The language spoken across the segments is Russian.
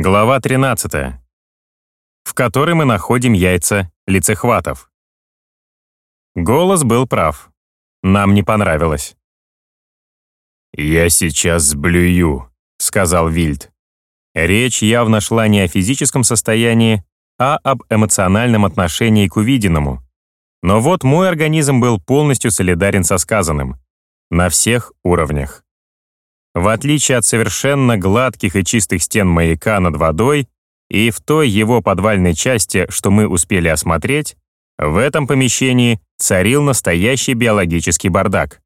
Глава 13. В которой мы находим яйца лицехватов. Голос был прав. Нам не понравилось. «Я сейчас сблюю», — сказал Вильд. Речь явно шла не о физическом состоянии, а об эмоциональном отношении к увиденному. Но вот мой организм был полностью солидарен со сказанным. На всех уровнях. В отличие от совершенно гладких и чистых стен маяка над водой и в той его подвальной части, что мы успели осмотреть, в этом помещении царил настоящий биологический бардак.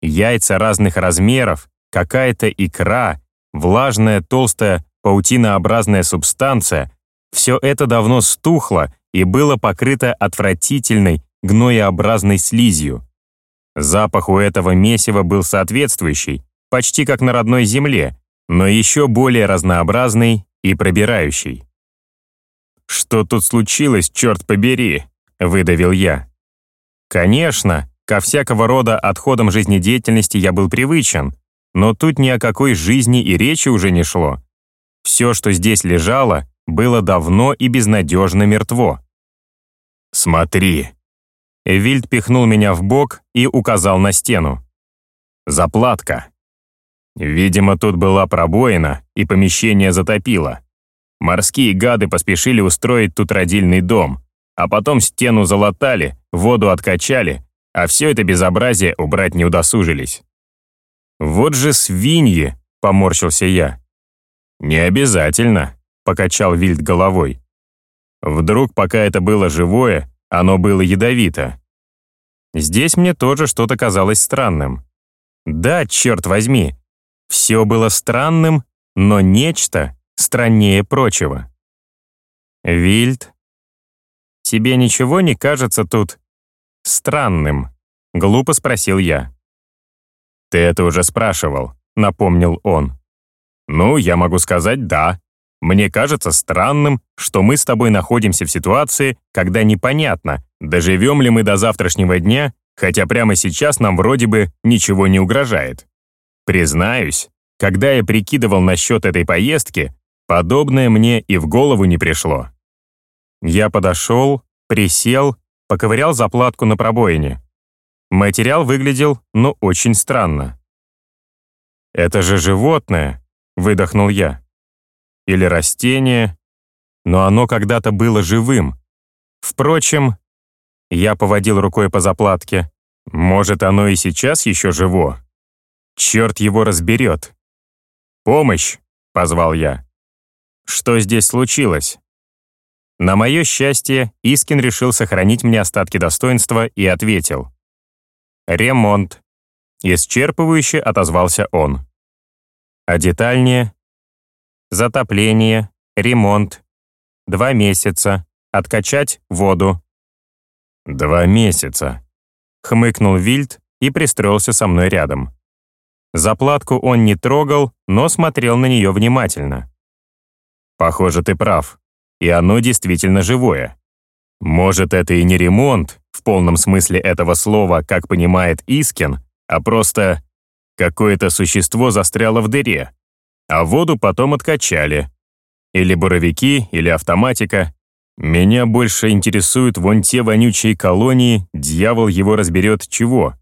Яйца разных размеров, какая-то икра, влажная толстая паутинообразная субстанция — все это давно стухло и было покрыто отвратительной гноеобразной слизью. Запах у этого месива был соответствующий, почти как на родной земле, но еще более разнообразный и пробирающий. «Что тут случилось, черт побери?» — выдавил я. Конечно, ко всякого рода отходам жизнедеятельности я был привычен, но тут ни о какой жизни и речи уже не шло. Все, что здесь лежало, было давно и безнадежно мертво. «Смотри!» Вильд пихнул меня в бок и указал на стену. «Заплатка!» Видимо, тут была пробоина, и помещение затопило. Морские гады поспешили устроить тут родильный дом, а потом стену залатали, воду откачали, а все это безобразие убрать не удосужились. «Вот же свиньи!» — поморщился я. «Не обязательно», — покачал Вильд головой. «Вдруг, пока это было живое, оно было ядовито». Здесь мне тоже что-то казалось странным. Да, черт возьми, все было странным, но нечто страннее прочего. «Вильд, тебе ничего не кажется тут странным?» — глупо спросил я. «Ты это уже спрашивал», — напомнил он. «Ну, я могу сказать «да». Мне кажется странным, что мы с тобой находимся в ситуации, когда непонятно, доживем ли мы до завтрашнего дня, хотя прямо сейчас нам вроде бы ничего не угрожает. Признаюсь, когда я прикидывал насчет этой поездки, подобное мне и в голову не пришло. Я подошел, присел, поковырял заплатку на пробоине. Материал выглядел, ну, очень странно. «Это же животное», — выдохнул я. «Или растение, но оно когда-то было живым. Впрочем, я поводил рукой по заплатке, может, оно и сейчас еще живо?» Черт его разберет. «Помощь!» — позвал я. «Что здесь случилось?» На мое счастье, Искин решил сохранить мне остатки достоинства и ответил. «Ремонт», — исчерпывающе отозвался он. А детальнее? Затопление, ремонт, два месяца, откачать воду. «Два месяца», — хмыкнул Вильд и пристроился со мной рядом. Заплатку он не трогал, но смотрел на нее внимательно. «Похоже, ты прав. И оно действительно живое. Может, это и не ремонт, в полном смысле этого слова, как понимает Искин, а просто какое-то существо застряло в дыре, а воду потом откачали. Или буровики, или автоматика. Меня больше интересуют вон те вонючие колонии, дьявол его разберет чего.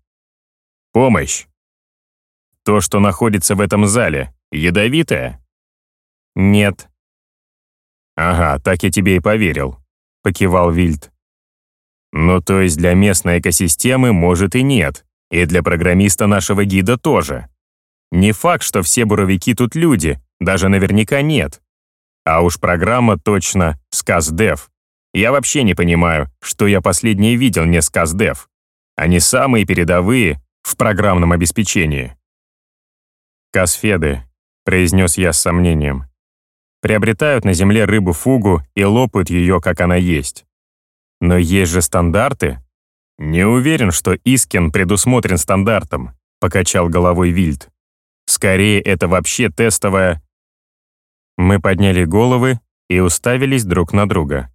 Помощь. То, что находится в этом зале, ядовитое? Нет. Ага, так я тебе и поверил, покивал Вильд. Ну, то есть для местной экосистемы, может, и нет, и для программиста нашего гида тоже. Не факт, что все буровики тут люди, даже наверняка нет. А уж программа точно сказдев. Я вообще не понимаю, что я последнее видел не сказдев. Они самые передовые в программном обеспечении. «Касфеды», — произнес я с сомнением. «Приобретают на земле рыбу-фугу и лопают ее, как она есть. Но есть же стандарты». «Не уверен, что Искин предусмотрен стандартом», — покачал головой Вильд. «Скорее, это вообще тестовая...» Мы подняли головы и уставились друг на друга.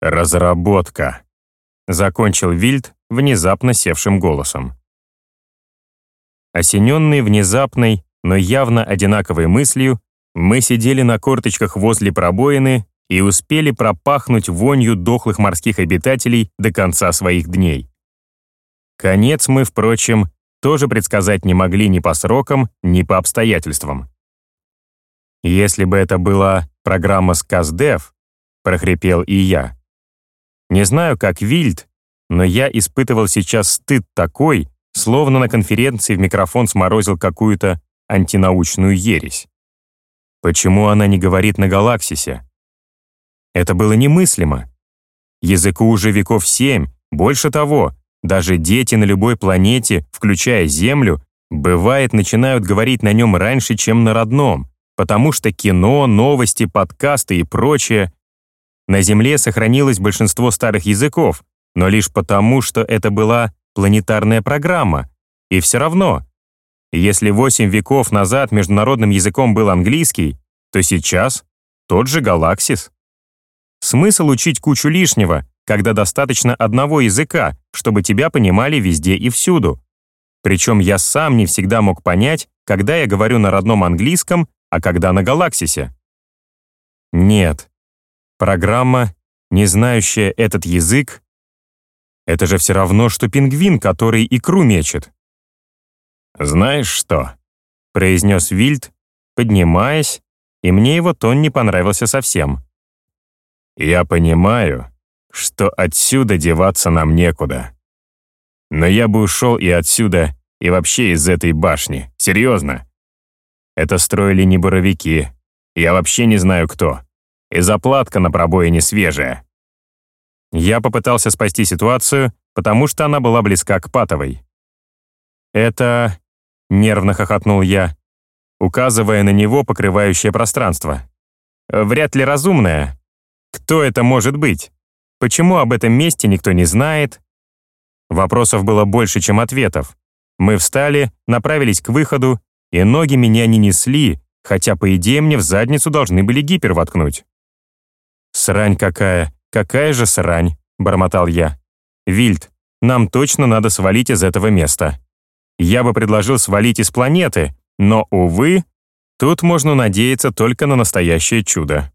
«Разработка», — закончил Вильд внезапно севшим голосом. Осененный внезапной, но явно одинаковой мыслью, Мы сидели на корточках возле пробоины и успели пропахнуть вонью дохлых морских обитателей до конца своих дней. Конец мы, впрочем, тоже предсказать не могли ни по срокам, ни по обстоятельствам. Если бы это была программа «Сказдев», прохрипел и я. Не знаю, как Вильд, но я испытывал сейчас стыд такой, словно на конференции в микрофон сморозил какую-то антинаучную ересь. Почему она не говорит на Галаксисе? Это было немыслимо. Языку уже веков семь, больше того, даже дети на любой планете, включая Землю, бывает начинают говорить на нем раньше, чем на родном, потому что кино, новости, подкасты и прочее. На Земле сохранилось большинство старых языков, но лишь потому, что это была планетарная программа. И все равно, если восемь веков назад международным языком был английский, то сейчас тот же галаксис. Смысл учить кучу лишнего, когда достаточно одного языка, чтобы тебя понимали везде и всюду. Причем я сам не всегда мог понять, когда я говорю на родном английском, а когда на галаксисе. Нет. Программа, не знающая этот язык, это же все равно, что пингвин, который икру мечет. «Знаешь что?» — произнес Вильд, поднимаясь, и мне его тон не понравился совсем. Я понимаю, что отсюда деваться нам некуда. Но я бы ушел и отсюда, и вообще из этой башни. Серьезно. Это строили не буровики. Я вообще не знаю кто. И заплатка на пробое не свежая. Я попытался спасти ситуацию, потому что она была близка к патовой. «Это...» — нервно хохотнул я, указывая на него покрывающее пространство. «Вряд ли разумное, кто это может быть? Почему об этом месте никто не знает? Вопросов было больше, чем ответов. Мы встали, направились к выходу, и ноги меня не несли, хотя, по идее, мне в задницу должны были гипер воткнуть. «Срань какая! Какая же срань!» — бормотал я. «Вильд, нам точно надо свалить из этого места. Я бы предложил свалить из планеты, но, увы, тут можно надеяться только на настоящее чудо».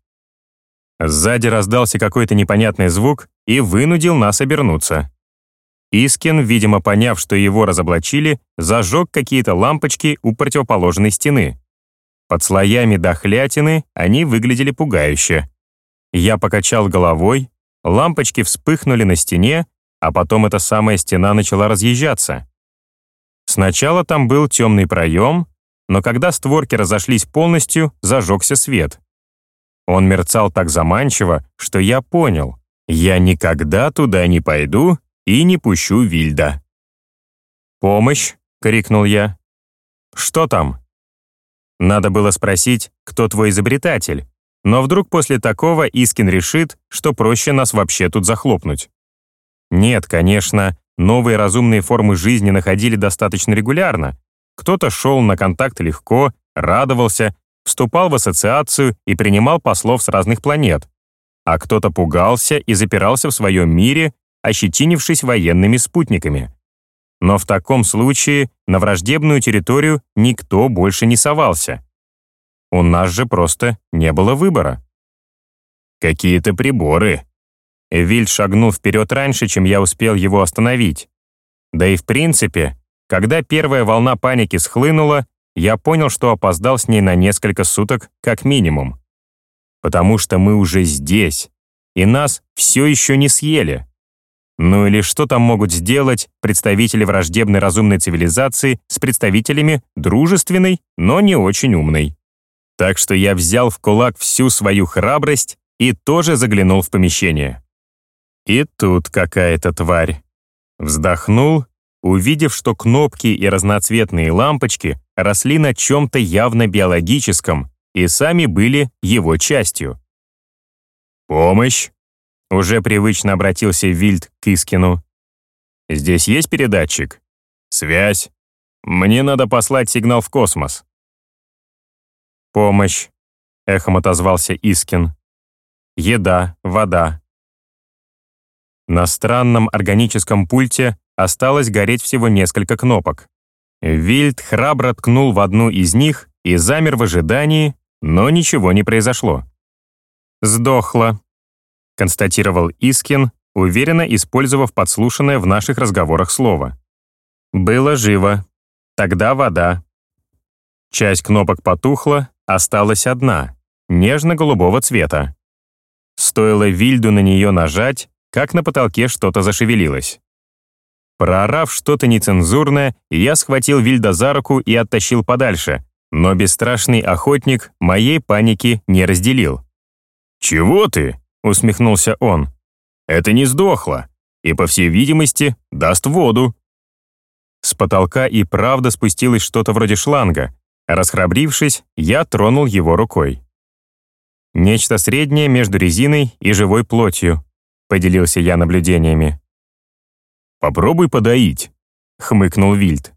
Сзади раздался какой-то непонятный звук и вынудил нас обернуться. Искин, видимо, поняв, что его разоблачили, зажег какие-то лампочки у противоположной стены. Под слоями дохлятины они выглядели пугающе. Я покачал головой, лампочки вспыхнули на стене, а потом эта самая стена начала разъезжаться. Сначала там был темный проем, но когда створки разошлись полностью, зажегся свет. Он мерцал так заманчиво, что я понял, я никогда туда не пойду и не пущу Вильда. «Помощь!» — крикнул я. «Что там?» Надо было спросить, кто твой изобретатель, но вдруг после такого Искин решит, что проще нас вообще тут захлопнуть. Нет, конечно, новые разумные формы жизни находили достаточно регулярно. Кто-то шел на контакт легко, радовался, вступал в ассоциацию и принимал послов с разных планет, а кто-то пугался и запирался в своем мире, ощетинившись военными спутниками. Но в таком случае на враждебную территорию никто больше не совался. У нас же просто не было выбора. «Какие-то приборы». Вильд шагнул вперед раньше, чем я успел его остановить. Да и в принципе, когда первая волна паники схлынула, я понял, что опоздал с ней на несколько суток как минимум. Потому что мы уже здесь, и нас все еще не съели. Ну или что там могут сделать представители враждебной разумной цивилизации с представителями дружественной, но не очень умной? Так что я взял в кулак всю свою храбрость и тоже заглянул в помещение. И тут какая-то тварь. Вздохнул, увидев, что кнопки и разноцветные лампочки росли на чем-то явно биологическом и сами были его частью. «Помощь!» — уже привычно обратился Вильд к Искину. «Здесь есть передатчик? Связь? Мне надо послать сигнал в космос». «Помощь!» — эхом отозвался Искин. «Еда, вода». На странном органическом пульте осталось гореть всего несколько кнопок. Вильд храбро ткнул в одну из них и замер в ожидании, но ничего не произошло. «Сдохла», — констатировал Искин, уверенно использовав подслушанное в наших разговорах слово. «Было живо. Тогда вода». Часть кнопок потухла, осталась одна, нежно-голубого цвета. Стоило Вильду на нее нажать, как на потолке что-то зашевелилось. Проорав что-то нецензурное, я схватил Вильда за руку и оттащил подальше, но бесстрашный охотник моей паники не разделил. «Чего ты?» — усмехнулся он. «Это не сдохло, и, по всей видимости, даст воду». С потолка и правда спустилось что-то вроде шланга. Расхрабрившись, я тронул его рукой. Нечто среднее между резиной и живой плотью, поделился я наблюдениями. «Попробуй подоить», — хмыкнул Вильд.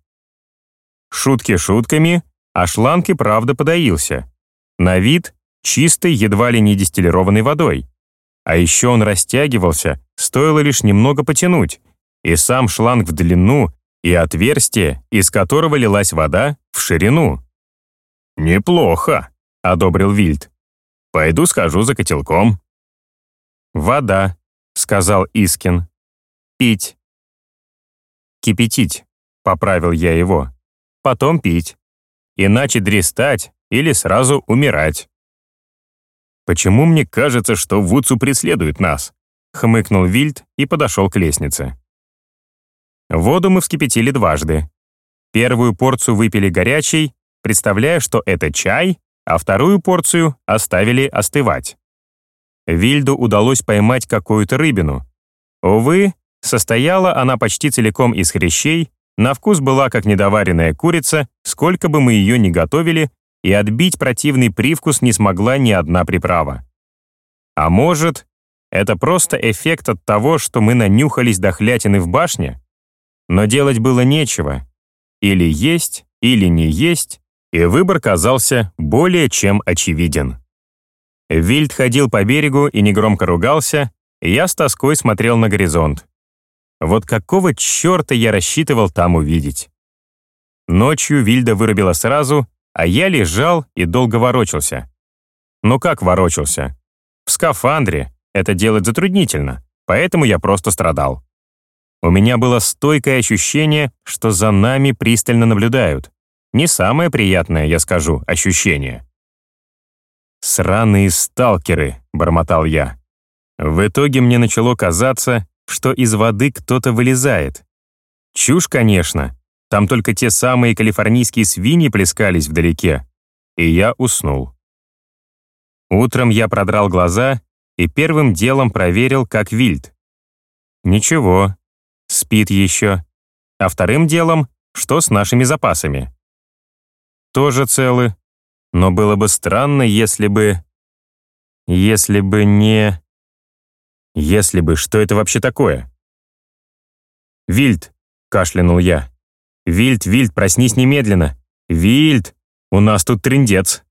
Шутки шутками, а шланг и правда подоился. На вид чистой, едва ли не дистиллированной водой. А еще он растягивался, стоило лишь немного потянуть, и сам шланг в длину, и отверстие, из которого лилась вода, в ширину. «Неплохо», — одобрил Вильд. «Пойду схожу за котелком». «Вода», — сказал Искин. «Пить». «Кипятить», — поправил я его. «Потом пить. Иначе дрестать или сразу умирать». «Почему мне кажется, что Вудсу преследует нас?» — хмыкнул Вильд и подошел к лестнице. Воду мы вскипятили дважды. Первую порцию выпили горячей, представляя, что это чай, а вторую порцию оставили остывать. Вильду удалось поймать какую-то рыбину. Увы, Состояла она почти целиком из хрящей, на вкус была как недоваренная курица, сколько бы мы ее ни готовили, и отбить противный привкус не смогла ни одна приправа. А может, это просто эффект от того, что мы нанюхались до хлятины в башне? Но делать было нечего. Или есть, или не есть, и выбор казался более чем очевиден. Вильд ходил по берегу и негромко ругался, и я с тоской смотрел на горизонт. Вот какого черта я рассчитывал там увидеть? Ночью Вильда вырубила сразу, а я лежал и долго ворочался. Ну как ворочался? В скафандре это делать затруднительно, поэтому я просто страдал. У меня было стойкое ощущение, что за нами пристально наблюдают. Не самое приятное, я скажу, ощущение. «Сраные сталкеры», — бормотал я. В итоге мне начало казаться, что из воды кто-то вылезает. Чушь, конечно. Там только те самые калифорнийские свиньи плескались вдалеке. И я уснул. Утром я продрал глаза и первым делом проверил, как Вильд. Ничего, спит еще. А вторым делом, что с нашими запасами. Тоже целы. Но было бы странно, если бы... Если бы не... Если бы, что это вообще такое? «Вильд!» — кашлянул я. «Вильд, Вильд, проснись немедленно! Вильд! У нас тут трындец!»